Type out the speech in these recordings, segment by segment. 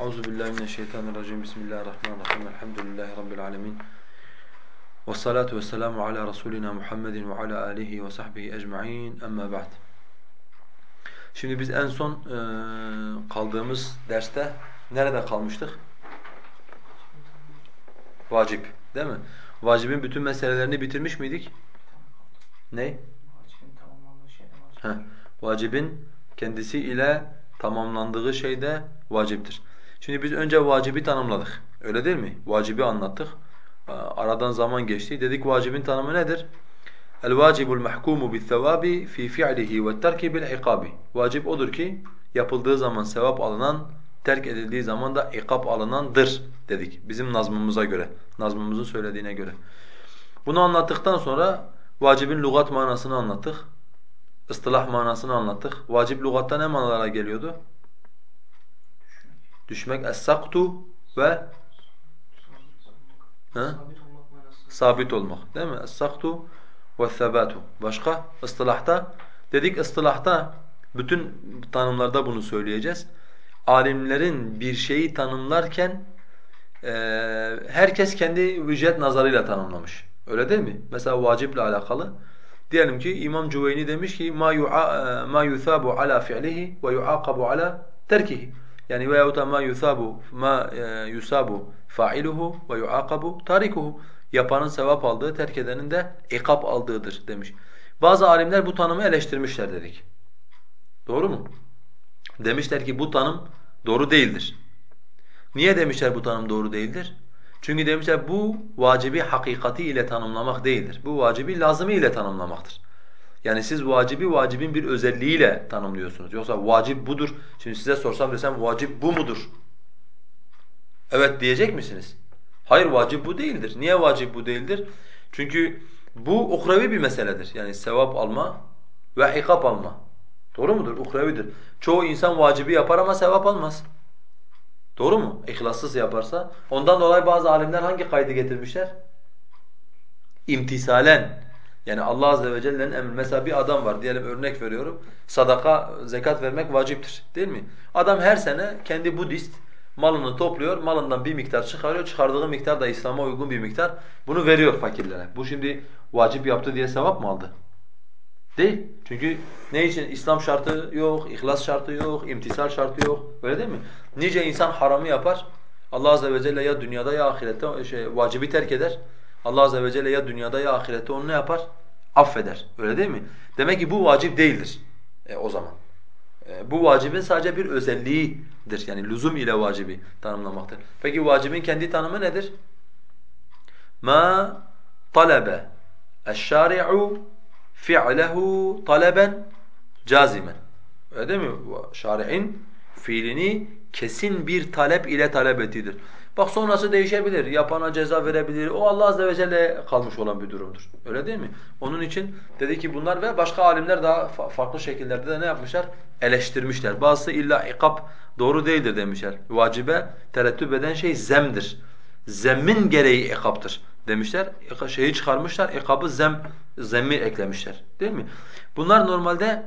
Euzu billahi mineşşeytanirracim. Bismillahirrahmanirrahim. Elhamdülillahi rabbil alamin. Ves salatu vesselamu ala rasulina Muhammedin ve ala alihi ve sahbihi ecmaîn. Amma ba'd. Şimdi biz en son e, kaldığımız derste nerede kalmıştık? Vacip, değil mi? Vacibin bütün meselelerini bitirmiş miydik? Ne? Vacibin vacibin kendisi ile tamamlandığı şey de vaciptir. Şimdi biz önce vacibi tanımladık. Öyle değil mi? Vacibi anlattık. Aradan zaman geçti. Dedik vacibin tanımı nedir? El-vacibul mahkumu bis-sevabi fi fi'lihi ve terki bil-ikabi. Vacip odur ki yapıldığı zaman sevap alınan, terk edildiği zaman da ikab alınandır dedik. Bizim nazmımıza göre, nazmımızın söylediğine göre. Bunu anlattıktan sonra vacibin lügat manasını anlattık. ıstılah manasını anlattık. Vacip lügatta ne manalara geliyordu? Düşmek es-saktu ve ha? Sabit olmak değil mi? Es-saktu ve sebatu. Başka ıstılahta dedik ıstılahta bütün tanımlarda bunu söyleyeceğiz. Alimlerin bir şeyi tanımlarken e, herkes kendi vücet nazarıyla tanımlamış. Öyle değil mi? Mesela vaciple alakalı. Diyelim ki İmam Cüveyni demiş ki ma yu'a ma yusabu ala fi'lihi ve yuaqabu ala terkihi. Yani veyahut da ma yusabu ma e, yusabu fa'iluhu ve yuaqabu tarikuhu. Yapanın sevap aldığı, terk edenin de ikab aldığıdır demiş. Bazı alimler bu tanımı eleştirmişler dedik. Doğru mu? Demişler ki bu tanım doğru değildir. Niye demişler bu tanım doğru değildir? Çünkü demişler bu vacibi hakikati ile tanımlamak değildir. Bu vacibi lazımı ile tanımlamaktır. Yani siz vacibi vacibin bir özelliğiyle tanımlıyorsunuz. Yoksa vacip budur. Şimdi size sorsam desem vacip bu mudur? Evet diyecek misiniz? Hayır vacip bu değildir. Niye vacip bu değildir? Çünkü bu ukrevi bir meseledir. Yani sevap alma ve ikap alma. Doğru mudur? Ukrevidir. Çoğu insan vacibi yapar ama sevap almaz. Doğru mu? İhlassız yaparsa. Ondan dolayı bazı alimler hangi kaydı getirmişler? İmtisalen. Yani Allah azze ve celle'nin emri. Mesela bir adam var diyelim örnek veriyorum. Sadaka, zekat vermek vaciptir. Değil mi? Adam her sene kendi Budist malını topluyor, malından bir miktar çıkarıyor. Çıkardığı miktar da İslam'a uygun bir miktar. Bunu veriyor fakirlere. Bu şimdi vacip yaptı diye sevap mı aldı? Değil. Çünkü ne için? İslam şartı yok, ihlas şartı yok, imtisal şartı yok. Öyle değil mi? Nice insan haramı yapar. Allah azze ve celle ya dünyada ya ahirette şey, vacibi terk eder. Allah azze ve celle ya dünyada ya ahirette onu ne yapar? Affeder. Öyle değil mi? Demek ki bu vacip değildir e, o zaman. E, bu vacibin sadece bir özelliğidir. Yani lüzum ile vacibi tanımlamaktır. Peki vacibin kendi tanımı nedir? Ma talebe eş-şari'u fi'lehu taleben cazimen. Öyle değil mi? Şari'in fiilini kesin bir talep ile talep ettiğidir. Bak sonrası değişebilir. Yapana ceza verebilir. O Allah azze ve celle kalmış olan bir durumdur. Öyle değil mi? Onun için dedi ki bunlar ve başka alimler daha farklı şekillerde de ne yapmışlar? Eleştirmişler. Bazısı illa ikab doğru değildir demişler. Vacibe terettüp eden şey zemdir. Zemmin gereği ikaptır demişler. Şeyi çıkarmışlar. İkabı zem zemmi eklemişler. Değil mi? Bunlar normalde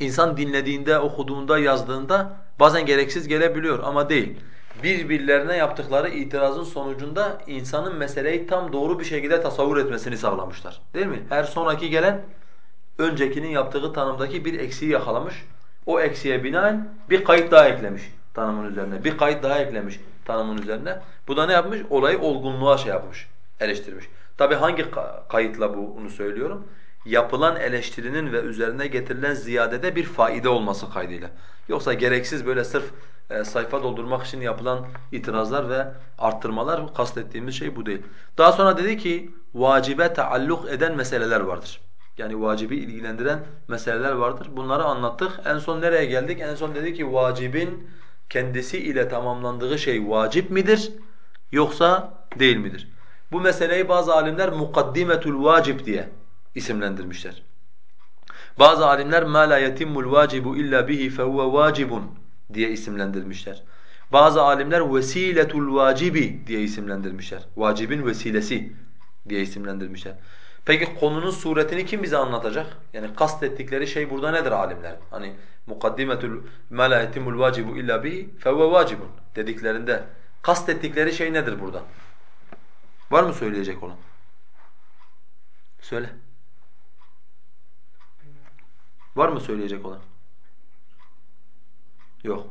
insan dinlediğinde, okuduğunda, yazdığında bazen gereksiz gelebiliyor ama değil birbirlerine yaptıkları itirazın sonucunda insanın meseleyi tam doğru bir şekilde tasavvur etmesini sağlamışlar. Değil mi? Her sonraki gelen öncekinin yaptığı tanımdaki bir eksiği yakalamış. O eksiğe binaen bir kayıt daha eklemiş tanımın üzerine. Bir kayıt daha eklemiş tanımın üzerine. Bu da ne yapmış? Olayı olgunluğa şey yapmış, eleştirmiş. Tabi hangi kayıtla bunu söylüyorum? Yapılan eleştirinin ve üzerine getirilen ziyadede bir faide olması kaydıyla. Yoksa gereksiz böyle sırf e, sayfa doldurmak için yapılan itirazlar ve arttırmalar kastettiğimiz şey bu değil. Daha sonra dedi ki vacibe taalluk eden meseleler vardır. Yani vacibi ilgilendiren meseleler vardır. Bunları anlattık. En son nereye geldik? En son dedi ki vacibin kendisi ile tamamlandığı şey vacip midir yoksa değil midir? Bu meseleyi bazı alimler mukaddimetul vacib diye isimlendirmişler. Bazı alimler ma la yetimmul vacibu illa bihi fehuve vacibun diye isimlendirmişler. Bazı alimler vesiletul vacibi diye isimlendirmişler. Vacibin vesilesi diye isimlendirmişler. Peki konunun suretini kim bize anlatacak? Yani kastettikleri şey burada nedir alimler? Hani mukaddimetul ma la yetimul vacibu illa bihi fehuve vacibun. dediklerinde kastettikleri şey nedir burada? Var mı söyleyecek olan? Söyle. Var mı söyleyecek olan? Yok.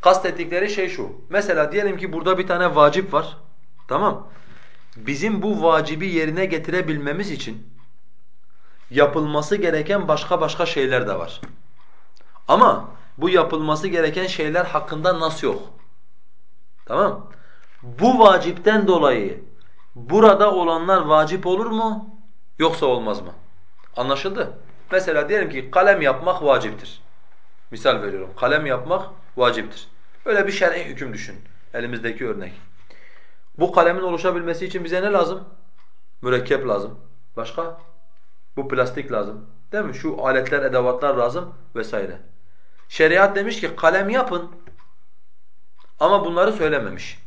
Kastettikleri şey şu. Mesela diyelim ki burada bir tane vacip var. Tamam. Bizim bu vacibi yerine getirebilmemiz için yapılması gereken başka başka şeyler de var. Ama bu yapılması gereken şeyler hakkında nas yok. Tamam? Bu vacipten dolayı burada olanlar vacip olur mu yoksa olmaz mı? Anlaşıldı? Mesela diyelim ki kalem yapmak vaciptir. Misal veriyorum. Kalem yapmak vaciptir. Öyle bir şer'i hüküm düşün. Elimizdeki örnek. Bu kalemin oluşabilmesi için bize ne lazım? Mürekkep lazım. Başka? Bu plastik lazım. Değil mi? Şu aletler, edevatlar lazım vesaire. Şeriat demiş ki kalem yapın ama bunları söylememiş.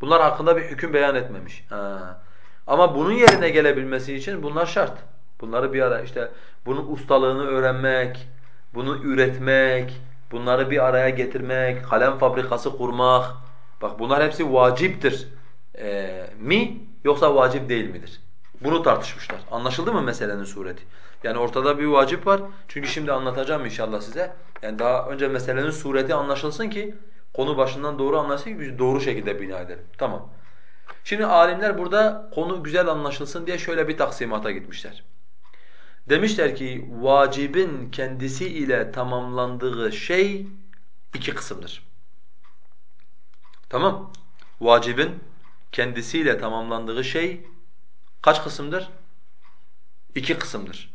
Bunlar hakkında bir hüküm beyan etmemiş. Ha. Ama bunun yerine gelebilmesi için bunlar şart. Bunları bir ara işte bunun ustalığını öğrenmek, bunu üretmek, bunları bir araya getirmek, kalem fabrikası kurmak. Bak bunlar hepsi vaciptir ee, mi yoksa vacip değil midir? Bunu tartışmışlar. Anlaşıldı mı meselenin sureti? Yani ortada bir vacip var. Çünkü şimdi anlatacağım inşallah size. Yani daha önce meselenin sureti anlaşılsın ki konu başından doğru anlaşılsın ki doğru şekilde bina edelim. Tamam. Şimdi alimler burada konu güzel anlaşılsın diye şöyle bir taksimata gitmişler. Demişler ki vacibin kendisi ile tamamlandığı şey iki kısımdır. Tamam? Vacibin kendisiyle tamamlandığı şey kaç kısımdır? İki kısımdır.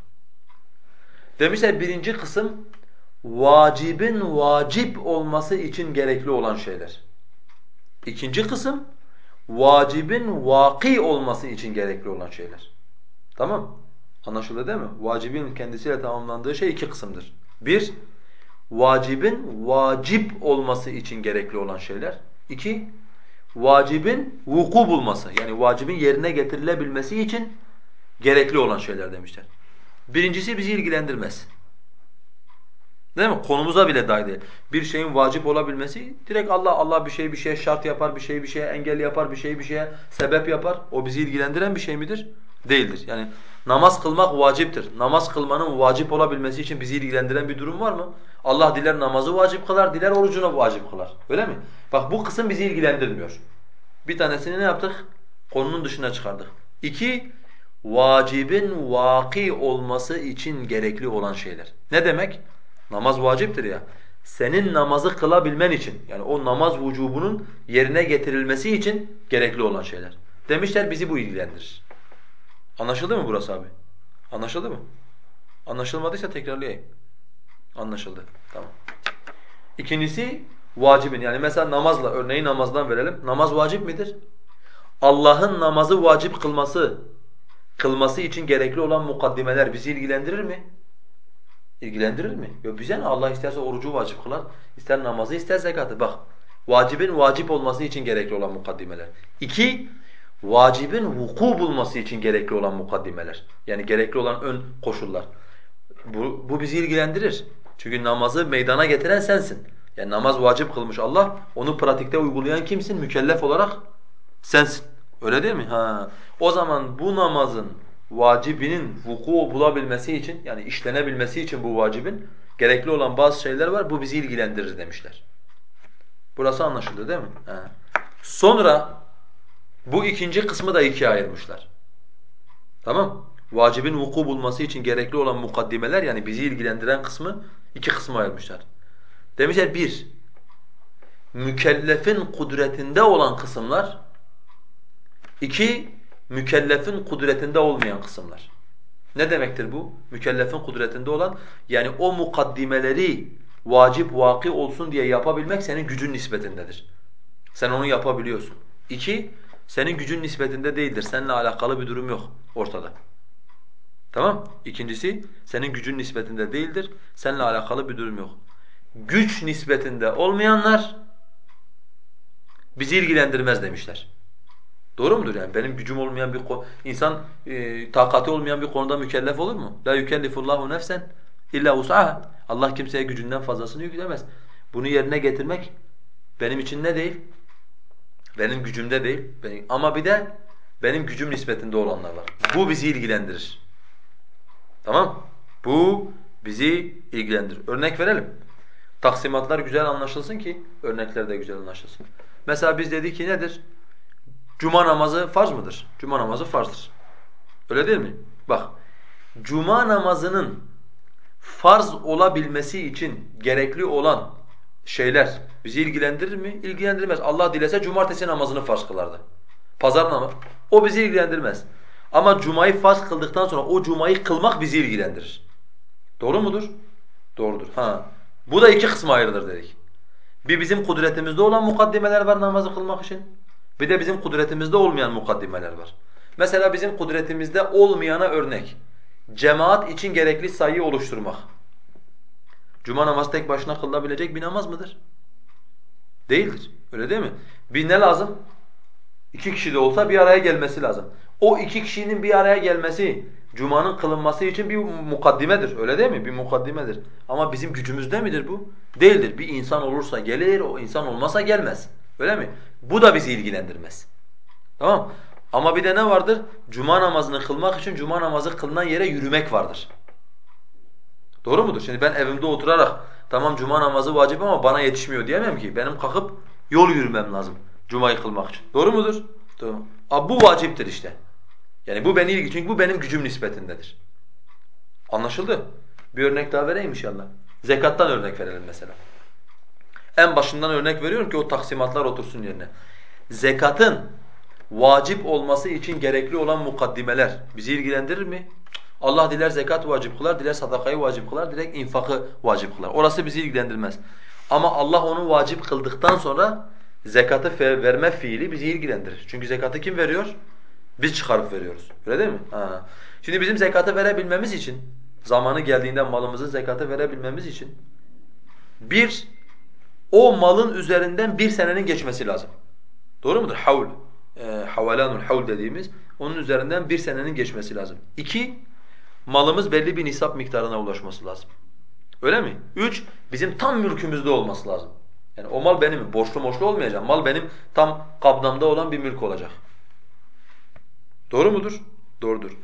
Demişler birinci kısım vacibin vacip olması için gerekli olan şeyler. İkinci kısım vacibin vaki olması için gerekli olan şeyler. Tamam? Anlaşıldı değil mi? Vacibin kendisiyle tamamlandığı şey iki kısımdır. Bir, vacibin vacip olması için gerekli olan şeyler. İki, vacibin vuku bulması yani vacibin yerine getirilebilmesi için gerekli olan şeyler demişler. Birincisi bizi ilgilendirmez. Değil mi? Konumuza bile dahil değil. Bir şeyin vacip olabilmesi direkt Allah Allah bir şey bir şeye şart yapar, bir şey bir şeye engel yapar, bir şey bir şeye sebep yapar. O bizi ilgilendiren bir şey midir? Değildir. Yani namaz kılmak vaciptir. Namaz kılmanın vacip olabilmesi için bizi ilgilendiren bir durum var mı? Allah diler namazı vacip kılar, diler orucunu vacip kılar. Öyle mi? Bak bu kısım bizi ilgilendirmiyor. Bir tanesini ne yaptık? Konunun dışına çıkardık. İki, vacibin vaki olması için gerekli olan şeyler. Ne demek? Namaz vaciptir ya. Senin namazı kılabilmen için yani o namaz vücubunun yerine getirilmesi için gerekli olan şeyler. Demişler bizi bu ilgilendirir. Anlaşıldı mı burası abi? Anlaşıldı mı? Anlaşılmadıysa tekrarlayayım. Anlaşıldı. Tamam. İkincisi vacibin yani mesela namazla örneği namazdan verelim. Namaz vacip midir? Allah'ın namazı vacip kılması kılması için gerekli olan mukaddimeler bizi ilgilendirir mi? İlgilendirir mi? Yok bize ne? Allah isterse orucu vacip kılar, ister namazı, ister zekatı. Bak, vacibin vacip olması için gerekli olan mukaddimeler. İki, vacibin vuku bulması için gerekli olan mukaddimeler. Yani gerekli olan ön koşullar. Bu, bu bizi ilgilendirir. Çünkü namazı meydana getiren sensin. Yani namaz vacip kılmış Allah, onu pratikte uygulayan kimsin? Mükellef olarak sensin. Öyle değil mi? Ha. O zaman bu namazın vacibinin vuku bulabilmesi için yani işlenebilmesi için bu vacibin gerekli olan bazı şeyler var. Bu bizi ilgilendirir demişler. Burası anlaşıldı değil mi? Ha. Sonra bu ikinci kısmı da ikiye ayırmışlar. Tamam? Vacibin vuku bulması için gerekli olan mukaddimeler yani bizi ilgilendiren kısmı iki kısma ayırmışlar. Demişler bir, mükellefin kudretinde olan kısımlar. İki, mükellefin kudretinde olmayan kısımlar. Ne demektir bu? Mükellefin kudretinde olan yani o mukaddimeleri vacip vaki olsun diye yapabilmek senin gücün nispetindedir. Sen onu yapabiliyorsun. İki, senin gücün nispetinde değildir. Seninle alakalı bir durum yok ortada. Tamam? İkincisi, senin gücün nispetinde değildir. Seninle alakalı bir durum yok. Güç nispetinde olmayanlar bizi ilgilendirmez demişler. Doğru mudur yani? Benim gücüm olmayan bir insan e, takati olmayan bir konuda mükellef olur mu? La yukellifullahu nefsen illa vus'aha. Allah kimseye gücünden fazlasını yüklemez. Bunu yerine getirmek benim için ne değil? Benim gücümde değil. Benim, ama bir de benim gücüm nispetinde olanlar var. Bu bizi ilgilendirir. Tamam? Bu bizi ilgilendirir. Örnek verelim. Taksimatlar güzel anlaşılsın ki örnekler de güzel anlaşılsın. Mesela biz dedik ki nedir? Cuma namazı farz mıdır? Cuma namazı farzdır. Öyle değil mi? Bak, cuma namazının farz olabilmesi için gerekli olan şeyler bizi ilgilendirir mi? İlgilendirmez. Allah dilese cumartesi namazını farz kılardı. Pazar namazı. O bizi ilgilendirmez. Ama cumayı farz kıldıktan sonra o cumayı kılmak bizi ilgilendirir. Doğru mudur? Doğrudur. Ha. Bu da iki kısma ayrılır dedik. Bir bizim kudretimizde olan mukaddimeler var namazı kılmak için. Bir de bizim kudretimizde olmayan mukaddimeler var. Mesela bizim kudretimizde olmayana örnek. Cemaat için gerekli sayıyı oluşturmak. Cuma namazı tek başına kılınabilecek bir namaz mıdır? Değildir. Öyle değil mi? Bir ne lazım? İki kişi de olsa bir araya gelmesi lazım. O iki kişinin bir araya gelmesi, Cuma'nın kılınması için bir mukaddimedir. Öyle değil mi? Bir mukaddimedir. Ama bizim gücümüzde midir bu? Değildir. Bir insan olursa gelir, o insan olmasa gelmez. Öyle mi? Bu da bizi ilgilendirmez. Tamam Ama bir de ne vardır? Cuma namazını kılmak için cuma namazı kılınan yere yürümek vardır. Doğru mudur? Şimdi ben evimde oturarak tamam cuma namazı vacip ama bana yetişmiyor diyemem ki. Benim kalkıp yol yürümem lazım cumayı kılmak için. Doğru mudur? Doğru. Abi bu vaciptir işte. Yani bu beni ilgi çünkü bu benim gücüm nispetindedir. Anlaşıldı? Bir örnek daha vereyim inşallah. Zekattan örnek verelim mesela. En başından örnek veriyorum ki o taksimatlar otursun yerine. Zekatın vacip olması için gerekli olan mukaddimeler bizi ilgilendirir mi? Allah diler zekat vacip kılar, diler sadakayı vacip kılar, direkt infakı vacip kılar. Orası bizi ilgilendirmez. Ama Allah onu vacip kıldıktan sonra zekatı verme fiili bizi ilgilendirir. Çünkü zekatı kim veriyor? Biz çıkarıp veriyoruz. Öyle değil mi? Ha. Şimdi bizim zekatı verebilmemiz için, zamanı geldiğinde malımızın zekatı verebilmemiz için bir, o malın üzerinden bir senenin geçmesi lazım. Doğru mudur? Havl, e, havalanul havl dediğimiz onun üzerinden bir senenin geçmesi lazım. İki, malımız belli bir nisap miktarına ulaşması lazım. Öyle mi? Üç, bizim tam mülkümüzde olması lazım. Yani o mal benim, borçlu borçlu olmayacak. Mal benim tam kabdamda olan bir mülk olacak. Doğru mudur? Doğrudur.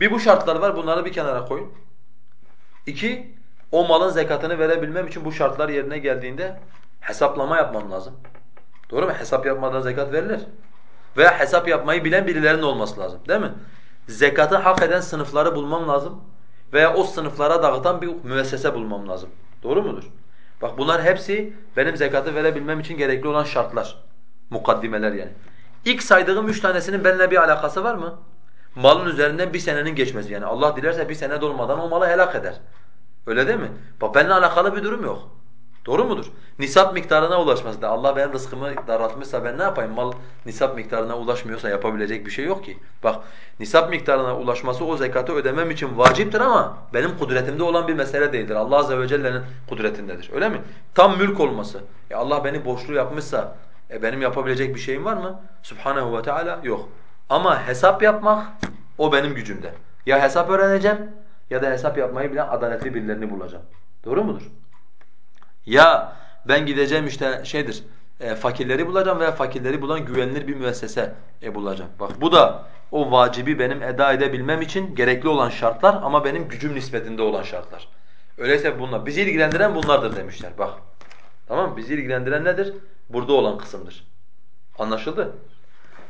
Bir bu şartlar var, bunları bir kenara koyun. İki, o malın zekatını verebilmem için bu şartlar yerine geldiğinde hesaplama yapmam lazım. Doğru mu? Hesap yapmadan zekat verilir. Veya hesap yapmayı bilen birilerinin olması lazım değil mi? Zekatı hak eden sınıfları bulmam lazım. Veya o sınıflara dağıtan bir müessese bulmam lazım. Doğru mudur? Bak bunlar hepsi benim zekatı verebilmem için gerekli olan şartlar. Mukaddimeler yani. İlk saydığım üç tanesinin benimle bir alakası var mı? Malın üzerinden bir senenin geçmesi yani. Allah dilerse bir sene dolmadan o malı helak eder. Öyle değil mi? Bak benimle alakalı bir durum yok. Doğru mudur? Nisap miktarına ulaşması da Allah benim rızkımı daraltmışsa ben ne yapayım? Mal nisap miktarına ulaşmıyorsa yapabilecek bir şey yok ki. Bak nisap miktarına ulaşması o zekatı ödemem için vaciptir ama benim kudretimde olan bir mesele değildir. Allah azze ve celle'nin kudretindedir. Öyle mi? Tam mülk olması. E Allah beni borçlu yapmışsa e benim yapabilecek bir şeyim var mı? Subhanahu ve Teala yok. Ama hesap yapmak o benim gücümde. Ya hesap öğreneceğim ya da hesap yapmayı bilen adaletli birilerini bulacağım. Doğru mudur? Ya ben gideceğim işte şeydir, e, fakirleri bulacağım veya fakirleri bulan güvenilir bir müessese e, bulacağım. Bak bu da o vacibi benim eda edebilmem için gerekli olan şartlar ama benim gücüm nispetinde olan şartlar. Öyleyse bunlar, bizi ilgilendiren bunlardır demişler bak. Tamam mı? Bizi ilgilendiren nedir? Burada olan kısımdır. Anlaşıldı?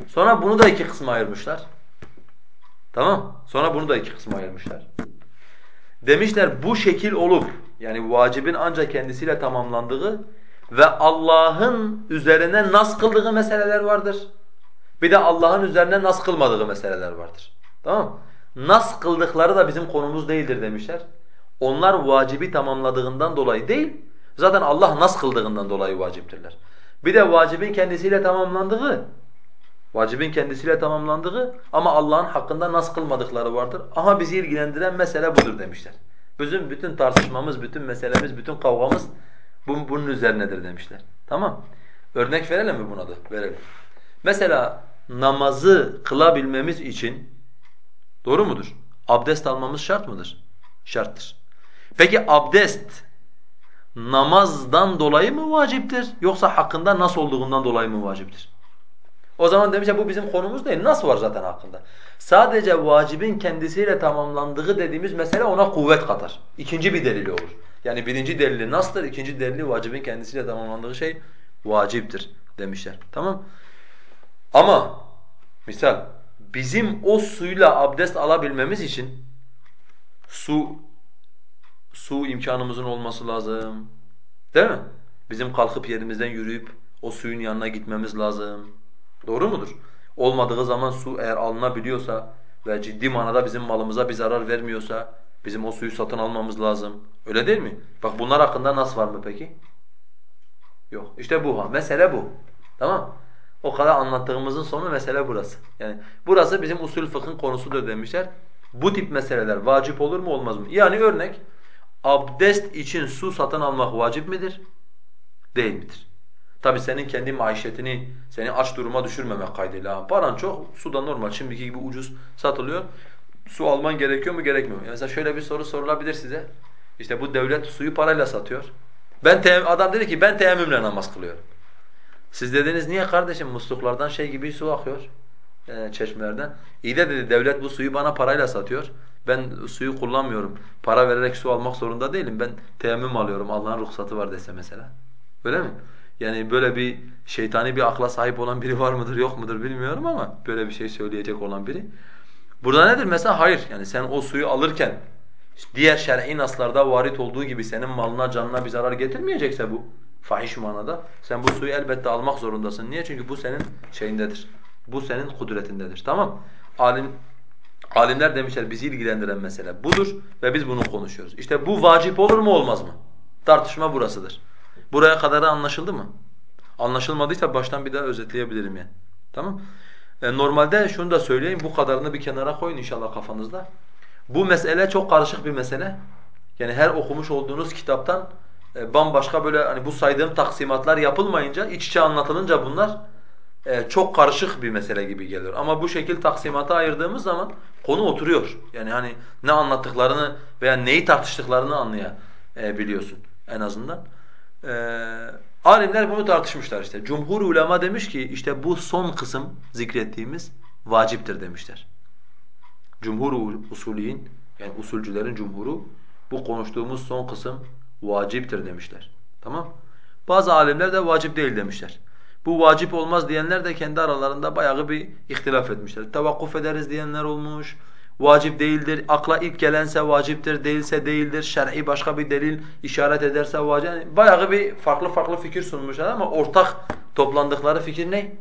Sonra bunu da iki kısma ayırmışlar. Tamam Sonra bunu da iki kısma ayırmışlar. Demişler bu şekil olup yani vacibin ancak kendisiyle tamamlandığı ve Allah'ın üzerine nas kıldığı meseleler vardır. Bir de Allah'ın üzerine nas kılmadığı meseleler vardır. Tamam Nas kıldıkları da bizim konumuz değildir demişler. Onlar vacibi tamamladığından dolayı değil, zaten Allah nas kıldığından dolayı vaciptirler. Bir de vacibin kendisiyle tamamlandığı, vacibin kendisiyle tamamlandığı ama Allah'ın hakkında nas kılmadıkları vardır. Aha bizi ilgilendiren mesele budur demişler. Bizim bütün tartışmamız, bütün meselemiz, bütün kavgamız bunun üzerinedir demişler. Tamam. Örnek verelim mi buna da? Verelim. Mesela namazı kılabilmemiz için doğru mudur? Abdest almamız şart mıdır? Şarttır. Peki abdest namazdan dolayı mı vaciptir yoksa hakkında nas olduğundan dolayı mı vaciptir? O zaman demişler bu bizim konumuz değil. Nas var zaten hakkında. Sadece vacibin kendisiyle tamamlandığı dediğimiz mesele ona kuvvet katar. İkinci bir delili olur. Yani birinci delili nastır, ikinci delili vacibin kendisiyle tamamlandığı şey vaciptir demişler. Tamam? Ama misal bizim o suyla abdest alabilmemiz için su su imkanımızın olması lazım. Değil mi? Bizim kalkıp yerimizden yürüyüp o suyun yanına gitmemiz lazım. Doğru mudur? Olmadığı zaman su eğer alınabiliyorsa ve ciddi manada bizim malımıza bir zarar vermiyorsa bizim o suyu satın almamız lazım. Öyle değil mi? Bak bunlar hakkında nas var mı peki? Yok. İşte bu ha. Mesele bu. Tamam O kadar anlattığımızın sonu mesele burası. Yani burası bizim usul fıkhın konusudur demişler. Bu tip meseleler vacip olur mu olmaz mı? Yani örnek abdest için su satın almak vacip midir? Değil midir? Tabi senin kendi maişetini, seni aç duruma düşürmemek kaydıyla. Paran çok, su da normal, şimdiki gibi ucuz satılıyor. Su alman gerekiyor mu, gerekmiyor mu? mesela şöyle bir soru sorulabilir size. İşte bu devlet suyu parayla satıyor. Ben adam dedi ki ben teyemmümle namaz kılıyorum. Siz dediniz niye kardeşim musluklardan şey gibi su akıyor e, çeşmelerden. İyi de dedi devlet bu suyu bana parayla satıyor. Ben suyu kullanmıyorum. Para vererek su almak zorunda değilim. Ben teyemmüm alıyorum. Allah'ın ruhsatı var dese mesela. Öyle mi? Yani böyle bir şeytani bir akla sahip olan biri var mıdır yok mudur bilmiyorum ama böyle bir şey söyleyecek olan biri. Burada nedir mesela? Hayır. Yani sen o suyu alırken diğer şer'i naslarda varit olduğu gibi senin malına canına bir zarar getirmeyecekse bu fahiş manada sen bu suyu elbette almak zorundasın. Niye? Çünkü bu senin şeyindedir. Bu senin kudretindedir. Tamam? Alim alimler demişler bizi ilgilendiren mesele budur ve biz bunu konuşuyoruz. İşte bu vacip olur mu olmaz mı? Tartışma burasıdır. Buraya kadar anlaşıldı mı? Anlaşılmadıysa baştan bir daha özetleyebilirim yani. Tamam? E, normalde şunu da söyleyeyim, bu kadarını bir kenara koyun inşallah kafanızda. Bu mesele çok karışık bir mesele. Yani her okumuş olduğunuz kitaptan e, bambaşka böyle hani bu saydığım taksimatlar yapılmayınca, iç içe anlatılınca bunlar e, çok karışık bir mesele gibi geliyor. Ama bu şekil taksimata ayırdığımız zaman konu oturuyor. Yani hani ne anlattıklarını veya neyi tartıştıklarını anlayabiliyorsun en azından. Ee, alimler bunu tartışmışlar işte. Cumhur ulema demiş ki işte bu son kısım zikrettiğimiz vaciptir demişler. Cumhur usulüyin yani usulcülerin cumhuru bu konuştuğumuz son kısım vaciptir demişler. Tamam? Bazı alimler de vacip değil demişler. Bu vacip olmaz diyenler de kendi aralarında bayağı bir ihtilaf etmişler. Tevakkuf ederiz diyenler olmuş, vacip değildir. Akla ilk gelense vaciptir, değilse değildir. Şer'i başka bir delil işaret ederse vacip. Yani bayağı bir farklı farklı fikir sunmuşlar ama ortak toplandıkları fikir ne?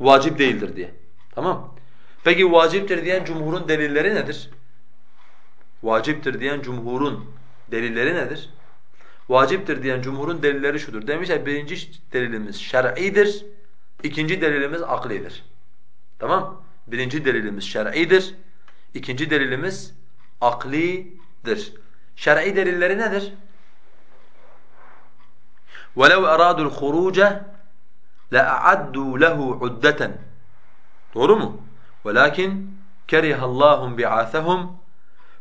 Vacip değildir diye. Tamam? Peki vaciptir diyen cumhurun delilleri nedir? Vaciptir diyen cumhurun delilleri nedir? Vaciptir diyen cumhurun delilleri şudur. Demişler birinci delilimiz şer'idir, ikinci delilimiz aklidir. Tamam? Birinci delilimiz şer'idir, İkinci delilimiz aklidir. Şer'i delilleri nedir? وَلَوْ اَرَادُوا الْخُرُوجَ لَأَعَدُّوا لَهُ عُدَّةً Doğru mu? وَلَكِنْ كَرِهَ اللّٰهُمْ بِعَاثَهُمْ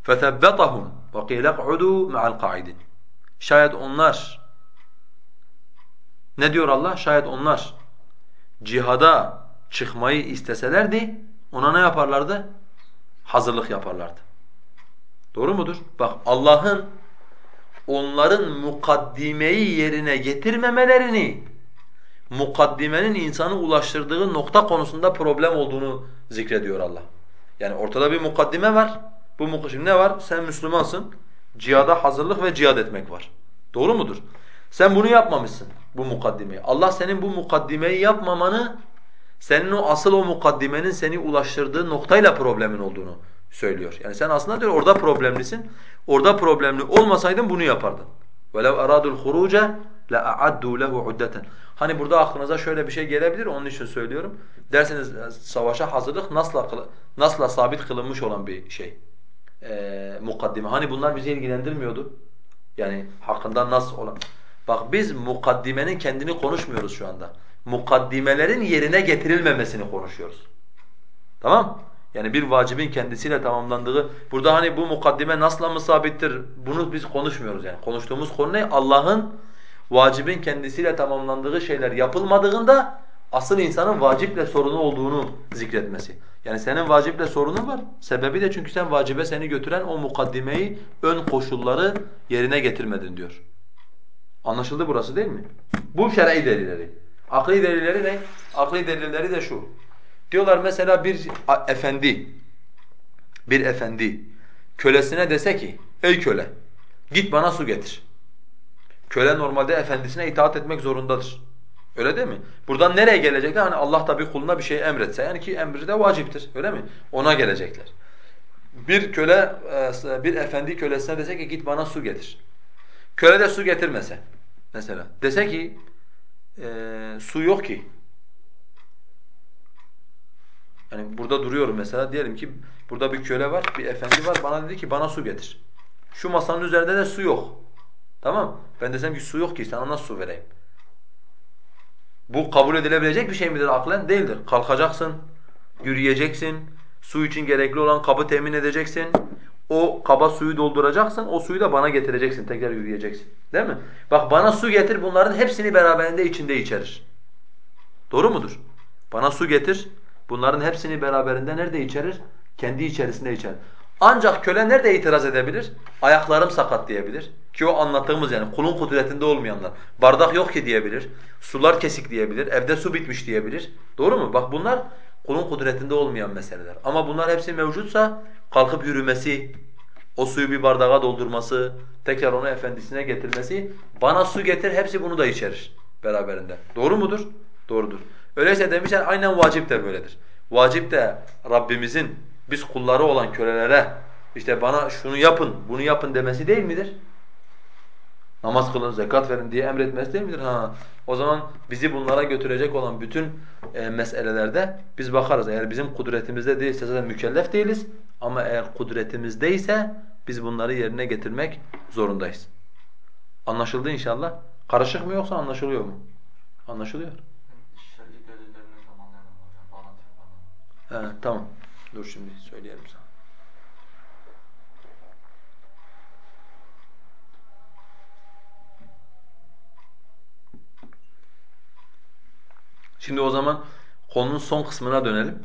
فَثَبَّطَهُمْ وَقِيلَ اقْعُدُوا مَعَ الْقَاعِدِينَ Şayet onlar ne diyor Allah? Şayet onlar cihada çıkmayı isteselerdi ona ne yaparlardı? Hazırlık yaparlardı. Doğru mudur? Bak Allah'ın onların mukaddimeyi yerine getirmemelerini mukaddimenin insanı ulaştırdığı nokta konusunda problem olduğunu zikrediyor Allah. Yani ortada bir mukaddime var. Bu mukaddime ne var? Sen Müslümansın. Cihada hazırlık ve cihad etmek var. Doğru mudur? Sen bunu yapmamışsın bu mukaddimeyi. Allah senin bu mukaddimeyi yapmamanı senin o asıl o mukaddimenin seni ulaştırdığı noktayla problemin olduğunu söylüyor. Yani sen aslında diyor orada problemlisin. Orada problemli olmasaydın bunu yapardın. وَلَوْ أَرَادُوا الْخُرُوجَ لَأَعَدُّوا لَهُ عُدَّةً Hani burada aklınıza şöyle bir şey gelebilir, onun için söylüyorum. Derseniz e, savaşa hazırlık nasla, nasla sabit kılınmış olan bir şey. Ee, mukaddime. Hani bunlar bizi ilgilendirmiyordu. Yani hakkında nas olan. Bak biz mukaddimenin kendini konuşmuyoruz şu anda mukaddimelerin yerine getirilmemesini konuşuyoruz. Tamam? Yani bir vacibin kendisiyle tamamlandığı, burada hani bu mukaddime nasla mı sabittir? Bunu biz konuşmuyoruz yani. Konuştuğumuz konu ne? Allah'ın vacibin kendisiyle tamamlandığı şeyler yapılmadığında asıl insanın vaciple sorunu olduğunu zikretmesi. Yani senin vaciple sorunun var. Sebebi de çünkü sen vacibe seni götüren o mukaddimeyi, ön koşulları yerine getirmedin diyor. Anlaşıldı burası değil mi? Bu şer'i delilleri. Akli delilleri ne? Akli delilleri de şu. Diyorlar mesela bir efendi, bir efendi kölesine dese ki, ey köle git bana su getir. Köle normalde efendisine itaat etmek zorundadır. Öyle değil mi? Buradan nereye gelecekler? Hani Allah da bir kuluna bir şey emretse yani ki emri de vaciptir. Öyle mi? Ona gelecekler. Bir köle, e, bir efendi kölesine dese ki git bana su getir. Köle de su getirmese mesela. Dese ki e, su yok ki. Yani burada duruyorum mesela diyelim ki burada bir köle var, bir efendi var bana dedi ki bana su getir. Şu masanın üzerinde de su yok. Tamam? Ben desem ki su yok ki sana nasıl su vereyim? Bu kabul edilebilecek bir şey midir aklen? Değildir. Kalkacaksın, yürüyeceksin, su için gerekli olan kabı temin edeceksin. O kaba suyu dolduracaksın, o suyu da bana getireceksin, tekrar yürüyeceksin. Değil mi? Bak bana su getir, bunların hepsini beraberinde içinde içerir. Doğru mudur? Bana su getir, bunların hepsini beraberinde nerede içerir? Kendi içerisinde içerir. Ancak köle nerede itiraz edebilir? Ayaklarım sakat diyebilir. Ki o anlattığımız yani kulun kudretinde olmayanlar. Bardak yok ki diyebilir. Sular kesik diyebilir. Evde su bitmiş diyebilir. Doğru mu? Bak bunlar kulun kudretinde olmayan meseleler. Ama bunlar hepsi mevcutsa kalkıp yürümesi, o suyu bir bardağa doldurması, tekrar onu efendisine getirmesi, bana su getir hepsi bunu da içerir beraberinde. Doğru mudur? Doğrudur. Öyleyse demişler aynen vacip de böyledir. Vacip de Rabbimizin biz kulları olan kölelere işte bana şunu yapın, bunu yapın demesi değil midir? Namaz kılın, zekat verin diye emretmesi değil midir? Ha. O zaman bizi bunlara götürecek olan bütün e, meselelerde biz bakarız. Eğer bizim kudretimizde değilse zaten mükellef değiliz. Ama eğer kudretimizdeyse biz bunları yerine getirmek zorundayız. Anlaşıldı inşallah. Karışık mı yoksa anlaşılıyor mu? Anlaşılıyor. He, tamam. Dur şimdi söyleyelim sana. Şimdi o zaman konunun son kısmına dönelim.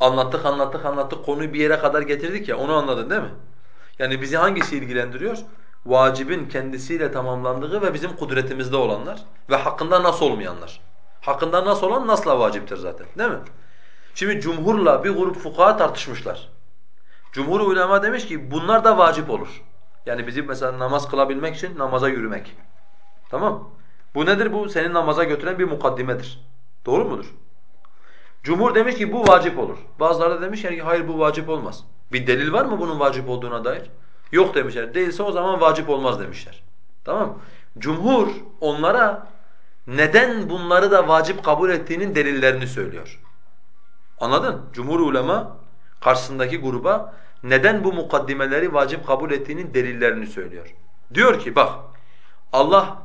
Anlattık, anlattık, anlattık. Konuyu bir yere kadar getirdik ya, onu anladın değil mi? Yani bizi hangisi ilgilendiriyor? Vacibin kendisiyle tamamlandığı ve bizim kudretimizde olanlar ve hakkında nasıl olmayanlar. Hakkında nasıl olan nasla vaciptir zaten, değil mi? Şimdi cumhurla bir grup fukaha tartışmışlar. Cumhur ulema demiş ki bunlar da vacip olur. Yani bizim mesela namaz kılabilmek için namaza yürümek. Tamam? Bu nedir? Bu senin namaza götüren bir mukaddimedir. Doğru mudur? Cumhur demiş ki bu vacip olur. Bazıları da demişler ki hayır bu vacip olmaz. Bir delil var mı bunun vacip olduğuna dair? Yok demişler. Değilse o zaman vacip olmaz demişler. Tamam Cumhur onlara neden bunları da vacip kabul ettiğinin delillerini söylüyor. Anladın? Cumhur ulema karşısındaki gruba neden bu mukaddimeleri vacip kabul ettiğinin delillerini söylüyor. Diyor ki bak Allah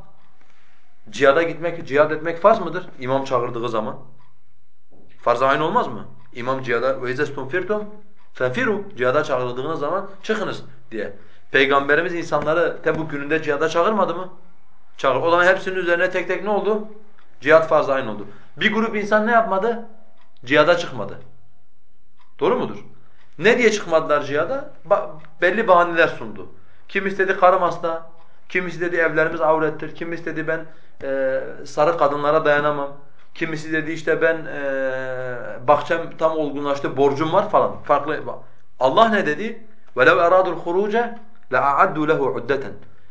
cihada gitmek, cihad etmek farz mıdır? İmam çağırdığı zaman. Farz aynı olmaz mı? İmam cihada ve izestunfirtum fenfiru cihada çağrıldığınız zaman çıkınız diye. Peygamberimiz insanları Tebuk gününde cihada çağırmadı mı? Çağır. O zaman hepsinin üzerine tek tek ne oldu? Cihad farz aynı oldu. Bir grup insan ne yapmadı? Cihada çıkmadı. Doğru mudur? Ne diye çıkmadılar cihada? Ba belli bahaneler sundu. Kim istedi karım hasta, kim istedi evlerimiz avrettir, kim istedi ben e, sarı kadınlara dayanamam, kimisi dedi işte ben e, bahçem tam olgunlaştı, borcum var falan. Farklı. Allah ne dedi? وَلَوْ اَرَادُوا الْخُرُوجَ لَاَعَدُّوا لَهُ عُدَّةً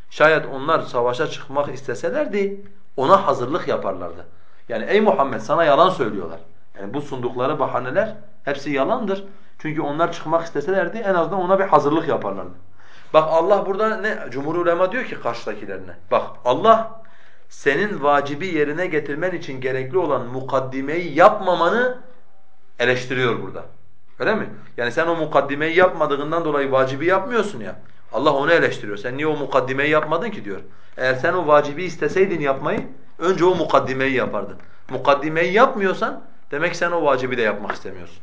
Şayet onlar savaşa çıkmak isteselerdi, ona hazırlık yaparlardı. Yani ey Muhammed sana yalan söylüyorlar. Yani bu sundukları bahaneler hepsi yalandır. Çünkü onlar çıkmak isteselerdi en azından ona bir hazırlık yaparlardı. Bak Allah burada ne? Cumhur ulema diyor ki karşıdakilerine. Bak Allah senin vacibi yerine getirmen için gerekli olan mukaddimeyi yapmamanı eleştiriyor burada. Öyle mi? Yani sen o mukaddimeyi yapmadığından dolayı vacibi yapmıyorsun ya. Allah onu eleştiriyor. Sen niye o mukaddimeyi yapmadın ki diyor. Eğer sen o vacibi isteseydin yapmayı önce o mukaddimeyi yapardın. Mukaddimeyi yapmıyorsan demek ki sen o vacibi de yapmak istemiyorsun.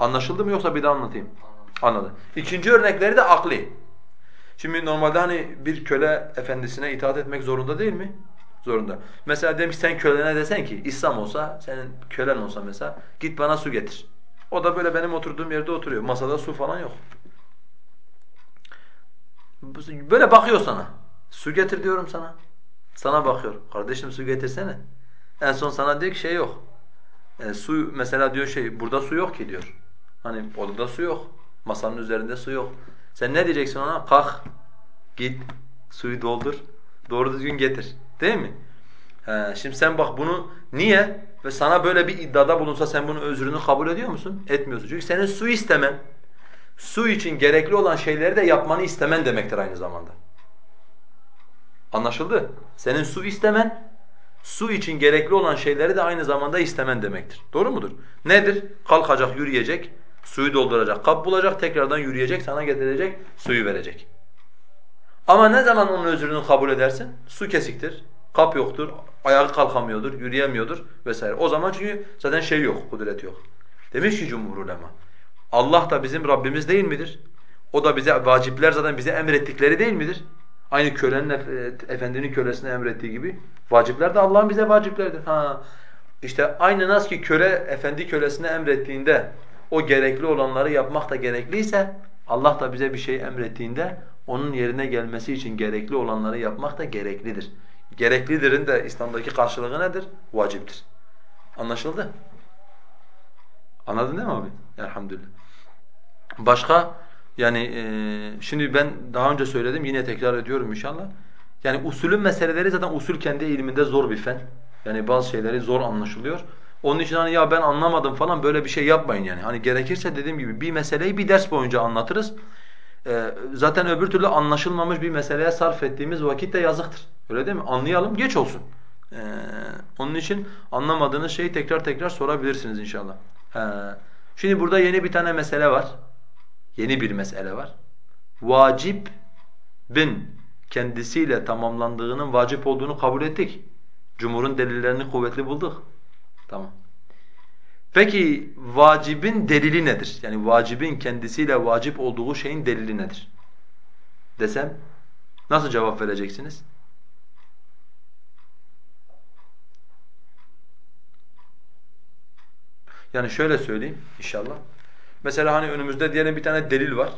Anlaşıldı mı yoksa bir daha anlatayım? Anladım. Anladı. İkinci örnekleri de akli. Şimdi normalde hani bir köle efendisine itaat etmek zorunda değil mi? Zorunda. Mesela demiş sen kölene desen ki İslam olsa, senin kölen olsa mesela git bana su getir. O da böyle benim oturduğum yerde oturuyor. Masada su falan yok. Böyle bakıyor sana. Su getir diyorum sana. Sana bakıyor. Kardeşim su getirsene. En son sana diyor ki şey yok. E, su mesela diyor şey burada su yok ki diyor. Hani odada su yok. Masanın üzerinde su yok. Sen ne diyeceksin ona? Kalk. Git. Suyu doldur. Doğru düzgün getir. Değil mi? He, şimdi sen bak bunu niye ve sana böyle bir iddiada bulunsa sen bunun özrünü kabul ediyor musun? Etmiyorsun. Çünkü senin su istemen, su için gerekli olan şeyleri de yapmanı istemen demektir aynı zamanda. Anlaşıldı? Senin su istemen, su için gerekli olan şeyleri de aynı zamanda istemen demektir. Doğru mudur? Nedir? Kalkacak, yürüyecek, suyu dolduracak, kap bulacak, tekrardan yürüyecek, sana getirecek, suyu verecek. Ama ne zaman onun özrünü kabul edersin? Su kesiktir, kap yoktur, ayağı kalkamıyordur, yürüyemiyordur vesaire. O zaman çünkü zaten şey yok, kudret yok. Demiş ki cumhur ulema, Allah da bizim Rabbimiz değil midir? O da bize vacipler zaten bize emrettikleri değil midir? Aynı kölenin efendinin kölesine emrettiği gibi vacipler de Allah'ın bize vacipleridir. Ha. İşte aynı nasıl ki köle efendi kölesine emrettiğinde o gerekli olanları yapmak da gerekliyse Allah da bize bir şey emrettiğinde onun yerine gelmesi için gerekli olanları yapmak da gereklidir. Gereklidir'in de İslam'daki karşılığı nedir? Vaciptir. Anlaşıldı? Anladın değil mi abi? Elhamdülillah. Başka yani e, şimdi ben daha önce söyledim yine tekrar ediyorum inşallah. Yani usulün meseleleri zaten usul kendi ilminde zor bir fen. Yani bazı şeyleri zor anlaşılıyor. Onun için hani ya ben anlamadım falan böyle bir şey yapmayın yani. Hani gerekirse dediğim gibi bir meseleyi bir ders boyunca anlatırız. Ee, zaten öbür türlü anlaşılmamış bir meseleye sarf ettiğimiz vakit de yazıktır. Öyle değil mi? Anlayalım, geç olsun. Ee, onun için anlamadığınız şeyi tekrar tekrar sorabilirsiniz inşallah. He. Şimdi burada yeni bir tane mesele var. Yeni bir mesele var. Vacip bin kendisiyle tamamlandığının vacip olduğunu kabul ettik. Cumhurun delillerini kuvvetli bulduk. Tamam. Peki vacibin delili nedir? Yani vacibin kendisiyle vacip olduğu şeyin delili nedir? Desem nasıl cevap vereceksiniz? Yani şöyle söyleyeyim inşallah. Mesela hani önümüzde diyelim bir tane delil var.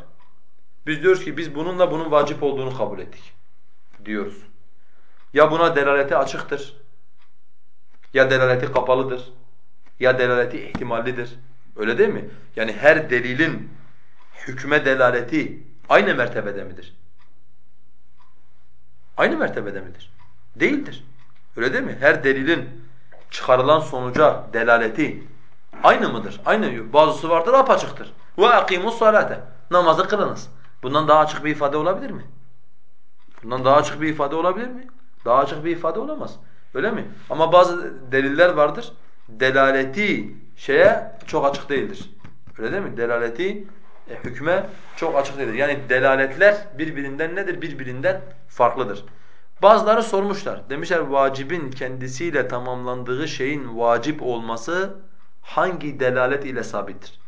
Biz diyoruz ki biz bununla bunun vacip olduğunu kabul ettik diyoruz. Ya buna delaleti açıktır, ya delaleti kapalıdır, ya delaleti ihtimallidir. Öyle değil mi? Yani her delilin hükme delaleti aynı mertebede midir? Aynı mertebede midir? Değildir. Öyle değil mi? Her delilin çıkarılan sonuca delaleti aynı mıdır? Aynı. Bazısı vardır apaçıktır. Ve akimus salate. Namazı kılınız. Bundan daha açık bir ifade olabilir mi? Bundan daha açık bir ifade olabilir mi? Daha açık bir ifade olamaz. Öyle mi? Ama bazı deliller vardır. Delaleti şeye çok açık değildir. Öyle değil mi? Delaleti e, hükme çok açık değildir. Yani delaletler birbirinden nedir? Birbirinden farklıdır. Bazıları sormuşlar. Demişler vacibin kendisiyle tamamlandığı şeyin vacip olması hangi delalet ile sabittir?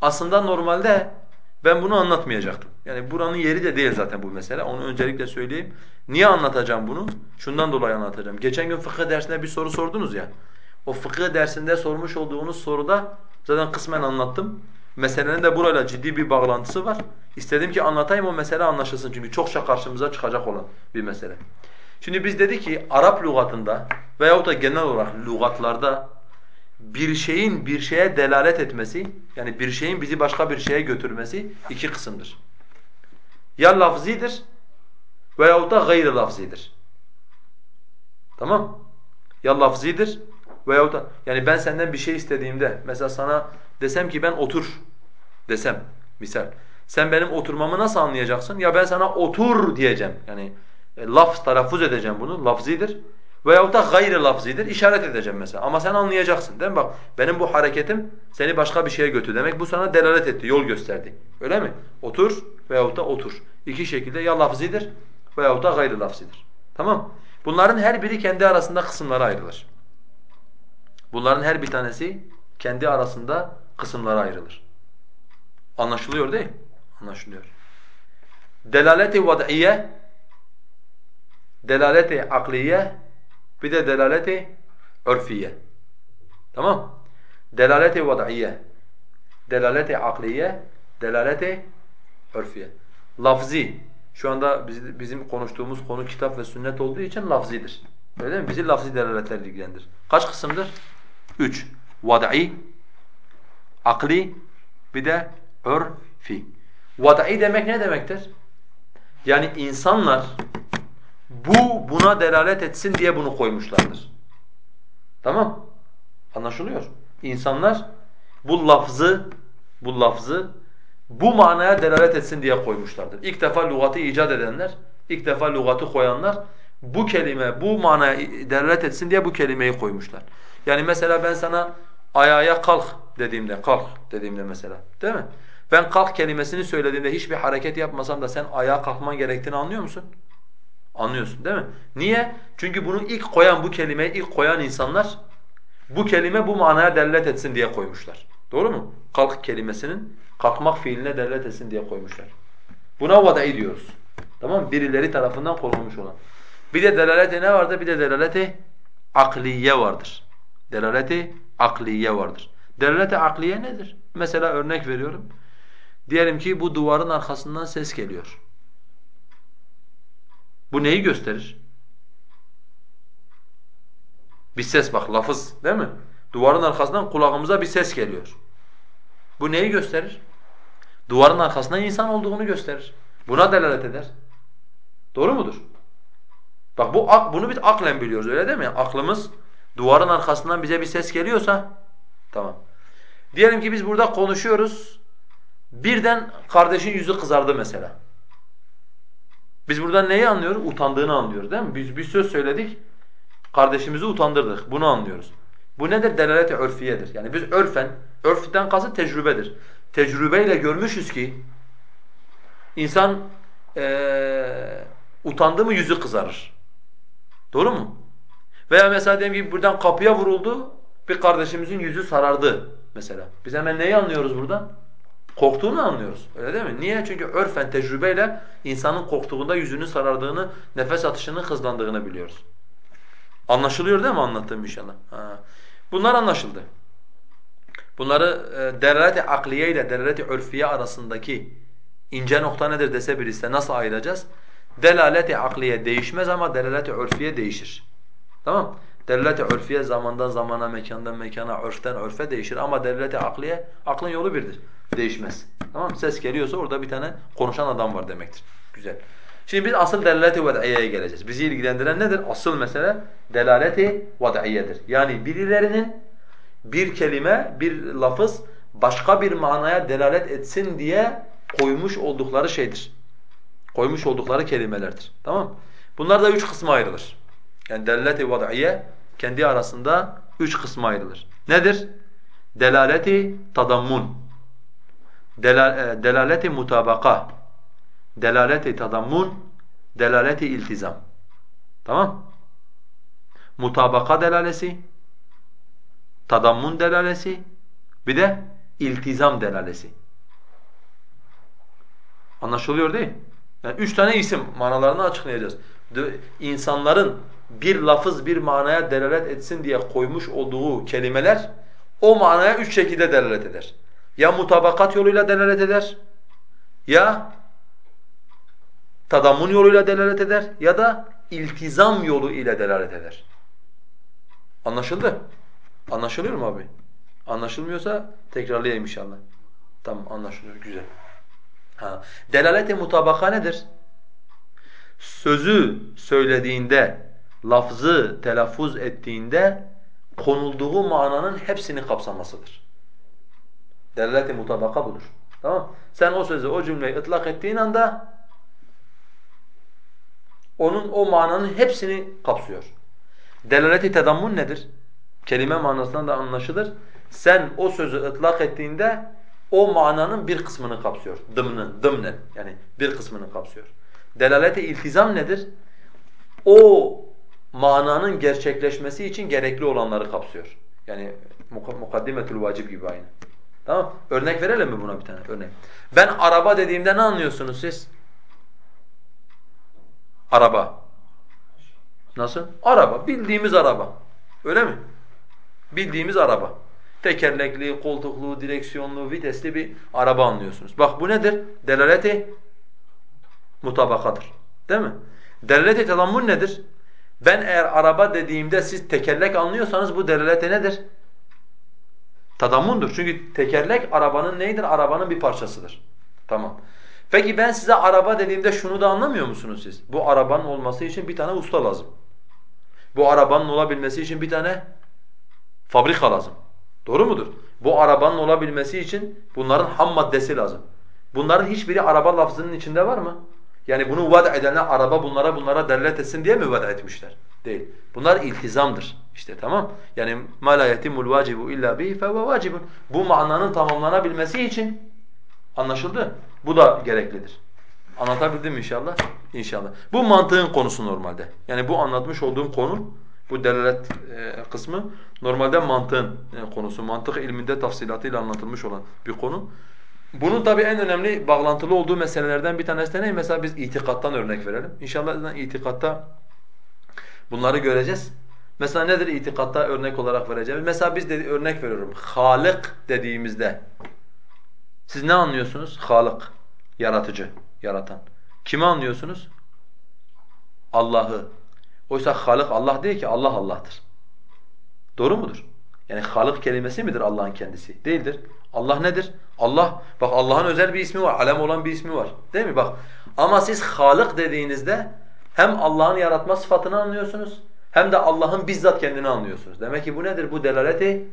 Aslında normalde ben bunu anlatmayacaktım. Yani buranın yeri de değil zaten bu mesele. Onu öncelikle söyleyeyim. Niye anlatacağım bunu? Şundan dolayı anlatacağım. Geçen gün fıkıh dersinde bir soru sordunuz ya. O fıkıh dersinde sormuş olduğunuz soruda zaten kısmen anlattım. Meselenin de burayla ciddi bir bağlantısı var. İstedim ki anlatayım o mesele anlaşılsın çünkü çokça karşımıza çıkacak olan bir mesele. Şimdi biz dedik ki Arap lügatında veyahut da genel olarak lügatlarda bir şeyin bir şeye delalet etmesi, yani bir şeyin bizi başka bir şeye götürmesi iki kısımdır. Ya lafzidir veyahut da gayri lafzidir. Tamam? Ya lafzidir veyahut da yani ben senden bir şey istediğimde mesela sana desem ki ben otur desem misal. Sen benim oturmamı nasıl anlayacaksın? Ya ben sana otur diyeceğim. Yani e, lafz telaffuz edeceğim bunu. Lafzidir. Veyahut da gayri lafzidir. işaret edeceğim mesela. Ama sen anlayacaksın değil mi? Bak benim bu hareketim seni başka bir şeye götür. Demek bu sana delalet etti, yol gösterdi. Öyle mi? Otur veyahut da otur. İki şekilde ya lafzidir veyahut da gayri lafzidir. Tamam Bunların her biri kendi arasında kısımlara ayrılır. Bunların her bir tanesi kendi arasında kısımlara ayrılır. Anlaşılıyor değil Anlaşılıyor. Delaleti vad'iye, delaleti akliye, bir de delaleti örfiye. Tamam? Delaleti vad'iye, delaleti akliye, delaleti örfiye. Lafzi, şu anda bizim konuştuğumuz konu kitap ve sünnet olduğu için lafzidir. Öyle değil mi? Bizi lafzi delaletler ilgilendirir. Kaç kısımdır? Üç. Vad'i, akli, bir de örfi. Vad'i demek ne demektir? Yani insanlar bu buna delalet etsin diye bunu koymuşlardır. Tamam? Anlaşılıyor. İnsanlar bu lafzı bu lafzı bu manaya delalet etsin diye koymuşlardır. İlk defa lügatı icat edenler, ilk defa lügatı koyanlar bu kelime bu manaya delalet etsin diye bu kelimeyi koymuşlar. Yani mesela ben sana ayağa kalk dediğimde, kalk dediğimde mesela değil mi? Ben kalk kelimesini söylediğimde hiçbir hareket yapmasam da sen ayağa kalkman gerektiğini anlıyor musun? Anlıyorsun değil mi? Niye? Çünkü bunu ilk koyan, bu kelimeyi ilk koyan insanlar bu kelime bu manaya delalet etsin diye koymuşlar. Doğru mu? Kalk kelimesinin kalkmak fiiline delalet etsin diye koymuşlar. Buna vadai diyoruz. Tamam mı? Birileri tarafından konulmuş olan. Bir de delaleti ne vardır? Bir de delaleti akliye vardır. Delaleti akliye vardır. Delaleti akliye nedir? Mesela örnek veriyorum. Diyelim ki bu duvarın arkasından ses geliyor. Bu neyi gösterir? Bir ses bak, lafız değil mi? Duvarın arkasından kulağımıza bir ses geliyor. Bu neyi gösterir? Duvarın arkasında insan olduğunu gösterir. Buna delalet eder. Doğru mudur? Bak bu bunu biz aklen biliyoruz öyle değil mi? Aklımız duvarın arkasından bize bir ses geliyorsa tamam. Diyelim ki biz burada konuşuyoruz. Birden kardeşin yüzü kızardı mesela. Biz buradan neyi anlıyoruz? Utandığını anlıyoruz değil mi? Biz bir söz söyledik, kardeşimizi utandırdık. Bunu anlıyoruz. Bu nedir? Delalet-i örfiyedir. Yani biz örfen, örften kasıt tecrübedir. Tecrübeyle görmüşüz ki insan ee, utandı mı yüzü kızarır. Doğru mu? Veya mesela diyelim ki buradan kapıya vuruldu, bir kardeşimizin yüzü sarardı mesela. Biz hemen neyi anlıyoruz buradan? Korktuğunu anlıyoruz. Öyle değil mi? Niye? Çünkü örfen tecrübeyle insanın korktuğunda yüzünün sarardığını, nefes atışının hızlandığını biliyoruz. Anlaşılıyor değil mi anlattığım inşallah? Ha. Bunlar anlaşıldı. Bunları e, delalet-i akliye ile delalet-i örfiye arasındaki ince nokta nedir dese birisi nasıl ayıracağız? Delalet-i akliye değişmez ama delalet-i örfiye değişir. Tamam? Delalet-i örfiye zamandan zamana, mekandan mekana, örften örfe değişir ama delalet-i akliye aklın yolu birdir. Değişmez. Tamam Ses geliyorsa orada bir tane konuşan adam var demektir. Güzel. Şimdi biz asıl delalet-i ved'iyeye geleceğiz. Bizi ilgilendiren nedir? Asıl mesele delalet-i ved'iyedir. Yani birilerinin bir kelime, bir lafız başka bir manaya delalet etsin diye koymuş oldukları şeydir. Koymuş oldukları kelimelerdir. Tamam Bunlar da üç kısma ayrılır. Yani delalet-i ved'iye kendi arasında üç kısma ayrılır. Nedir? Delaleti tadammun, delal, e, delaleti mutabaka, delaleti tadammun, delaleti iltizam. Tamam? Mutabaka delalesi, tadammun delalesi, bir de iltizam delalesi. Anlaşılıyor değil Yani üç tane isim manalarını açıklayacağız. İnsanların bir lafız bir manaya delalet etsin diye koymuş olduğu kelimeler o manaya üç şekilde delalet eder. Ya mutabakat yoluyla delalet eder, ya tadammun yoluyla delalet eder ya da iltizam yolu ile delalet eder. Anlaşıldı? Anlaşılıyor mu abi? Anlaşılmıyorsa tekrarlayayım inşallah. Tamam anlaşılıyor, güzel. Ha. Delalet-i mutabaka nedir? Sözü söylediğinde, lafzı telaffuz ettiğinde konulduğu mananın hepsini kapsamasıdır. Delalet-i mutabaka budur. Tamam Sen o sözü, o cümleyi ıtlak ettiğin anda onun o mananın hepsini kapsıyor. Delalet-i tedammun nedir? Kelime manasından da anlaşılır. Sen o sözü ıtlak ettiğinde o mananın bir kısmını kapsıyor. Dımnen, dımnen yani bir kısmını kapsıyor. Delalet-i iltizam nedir? O mananın gerçekleşmesi için gerekli olanları kapsıyor. Yani mukaddimetül vacib gibi aynı. Tamam Örnek verelim mi buna bir tane örnek? Ben araba dediğimde ne anlıyorsunuz siz? Araba. Nasıl? Araba. Bildiğimiz araba. Öyle mi? Bildiğimiz araba. Tekerlekli, koltuklu, direksiyonlu, vitesli bir araba anlıyorsunuz. Bak bu nedir? Delaleti mutabakadır. Değil mi? Delaleti tadammun nedir? Ben eğer araba dediğimde siz tekerlek anlıyorsanız bu delalete nedir? Tadammundur. Çünkü tekerlek arabanın neyidir? Arabanın bir parçasıdır. Tamam. Peki ben size araba dediğimde şunu da anlamıyor musunuz siz? Bu arabanın olması için bir tane usta lazım. Bu arabanın olabilmesi için bir tane fabrika lazım. Doğru mudur? Bu arabanın olabilmesi için bunların ham maddesi lazım. Bunların hiçbiri araba lafzının içinde var mı? Yani bunu vaad edenler araba bunlara bunlara delalet etsin diye mi vaad etmişler? Değil. Bunlar iltizamdır. İşte tamam. Yani ma la yetimul vacibu illa bihi fe vacibun. Bu mananın tamamlanabilmesi için anlaşıldı. Bu da gereklidir. Anlatabildim mi inşallah? İnşallah. Bu mantığın konusu normalde. Yani bu anlatmış olduğum konu, bu delalet e, kısmı normalde mantığın e, konusu. Mantık ilminde tafsilatıyla anlatılmış olan bir konu. Bunun tabii en önemli bağlantılı olduğu meselelerden bir tanesi de ne? Mesela biz itikattan örnek verelim. İnşallah itikatta bunları göreceğiz. Mesela nedir itikatta örnek olarak vereceğimiz? Mesela biz dedi, örnek veriyorum. Halık dediğimizde siz ne anlıyorsunuz? Halık, yaratıcı, yaratan. Kimi anlıyorsunuz? Allah'ı. Oysa Halık Allah değil ki Allah Allah'tır. Doğru mudur? Yani Halık kelimesi midir Allah'ın kendisi? Değildir. Allah nedir? Allah, bak Allah'ın özel bir ismi var, alem olan bir ismi var. Değil mi? Bak ama siz Halık dediğinizde hem Allah'ın yaratma sıfatını anlıyorsunuz hem de Allah'ın bizzat kendini anlıyorsunuz. Demek ki bu nedir? Bu delaleti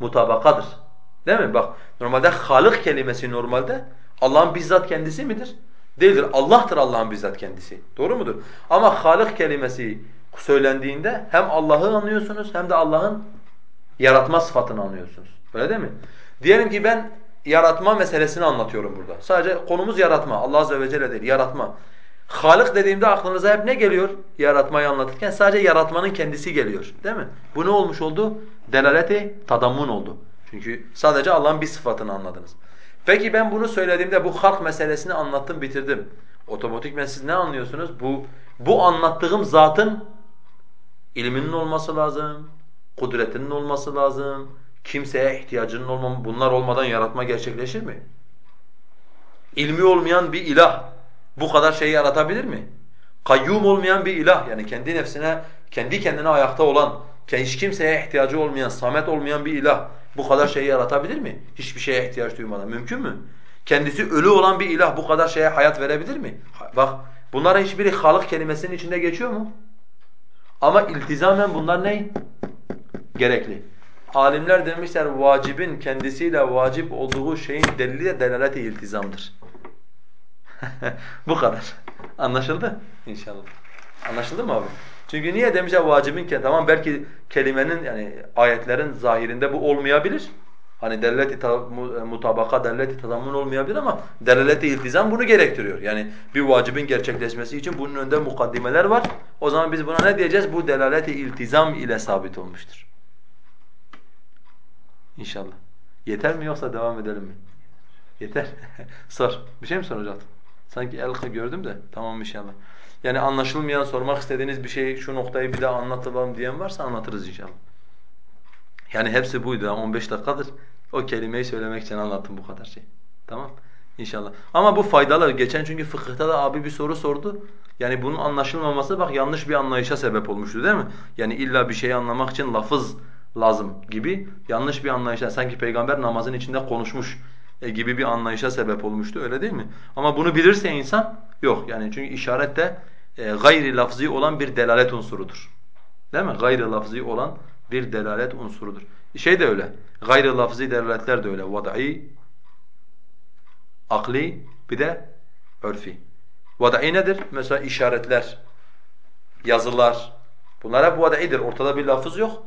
mutabakadır. Değil mi? Bak normalde Halık kelimesi normalde Allah'ın bizzat kendisi midir? Değildir. Allah'tır Allah'ın bizzat kendisi. Doğru mudur? Ama Halık kelimesi söylendiğinde hem Allah'ı anlıyorsunuz hem de Allah'ın yaratma sıfatını anlıyorsunuz. Öyle değil mi? Diyelim ki ben yaratma meselesini anlatıyorum burada. Sadece konumuz yaratma. Allah azze ve celle değil, yaratma. Halık dediğimde aklınıza hep ne geliyor yaratmayı anlatırken? Sadece yaratmanın kendisi geliyor. Değil mi? Bu ne olmuş oldu? Delaleti tadammun oldu. Çünkü sadece Allah'ın bir sıfatını anladınız. Peki ben bunu söylediğimde bu halk meselesini anlattım, bitirdim. Otomatikmen siz ne anlıyorsunuz? Bu bu anlattığım zatın ilminin olması lazım, kudretinin olması lazım, kimseye ihtiyacının olmaması, bunlar olmadan yaratma gerçekleşir mi? İlmi olmayan bir ilah bu kadar şeyi yaratabilir mi? Kayyum olmayan bir ilah yani kendi nefsine, kendi kendine ayakta olan, hiç kimseye ihtiyacı olmayan, samet olmayan bir ilah bu kadar şeyi yaratabilir mi? Hiçbir şeye ihtiyaç duymadan. Mümkün mü? Kendisi ölü olan bir ilah bu kadar şeye hayat verebilir mi? Bak bunların hiçbiri halık kelimesinin içinde geçiyor mu? Ama iltizamen bunlar ne? Gerekli. Alimler demişler vacibin kendisiyle vacip olduğu şeyin delili de delalet-i iltizamdır. Bu kadar. Anlaşıldı inşallah. Anlaşıldı mı abi? Çünkü niye demişler vacibin ki tamam belki kelimenin yani ayetlerin zahirinde bu olmayabilir. Hani dellet-i mutabaka, dellet-i tazammun olmayabilir ama delalet-i iltizam bunu gerektiriyor. Yani bir vacibin gerçekleşmesi için bunun önünde mukaddimeler var. O zaman biz buna ne diyeceğiz? Bu delalet-i iltizam ile sabit olmuştur. İnşallah. Yeter mi yoksa devam edelim mi? Yeter. Sor. Bir şey mi soracaktın? Sanki el gördüm de tamam inşallah. Yani anlaşılmayan, sormak istediğiniz bir şey, şu noktayı bir daha anlatalım diyen varsa anlatırız inşallah. Yani hepsi buydu. 15 dakikadır o kelimeyi söylemek için anlattım bu kadar şey. Tamam? İnşallah. Ama bu faydalı. Geçen çünkü fıkıhta da abi bir soru sordu. Yani bunun anlaşılmaması bak yanlış bir anlayışa sebep olmuştu değil mi? Yani illa bir şeyi anlamak için lafız lazım gibi yanlış bir anlayışa sanki peygamber namazın içinde konuşmuş gibi bir anlayışa sebep olmuştu öyle değil mi? Ama bunu bilirse insan yok yani çünkü işaret de e, gayri lafzi olan bir delalet unsurudur. Değil mi? Gayri lafzi olan bir delalet unsurudur. Şey de öyle. Gayri lafzi delaletler de öyle. Vad'i, akli bir de örfi. Vad'i nedir? Mesela işaretler, yazılar. Bunlar hep vad'idir. Ortada bir lafız yok.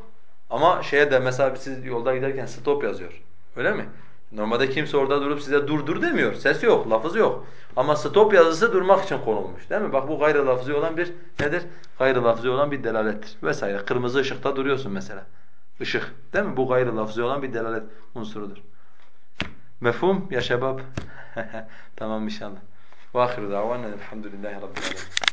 Ama şeye de mesela siz yolda giderken stop yazıyor. Öyle mi? Normalde kimse orada durup size dur dur demiyor. Ses yok, lafız yok. Ama stop yazısı durmak için konulmuş. Değil mi? Bak bu gayrı lafzı olan bir nedir? Gayrı lafzı olan bir delalettir. Vesaire. Kırmızı ışıkta duruyorsun mesela. Işık. Değil mi? Bu gayrı lafzı olan bir delalet unsurudur. Mefhum ya şebab? tamam inşallah. Ve ahiru davana elhamdülillahi rabbil alemin.